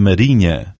marinha.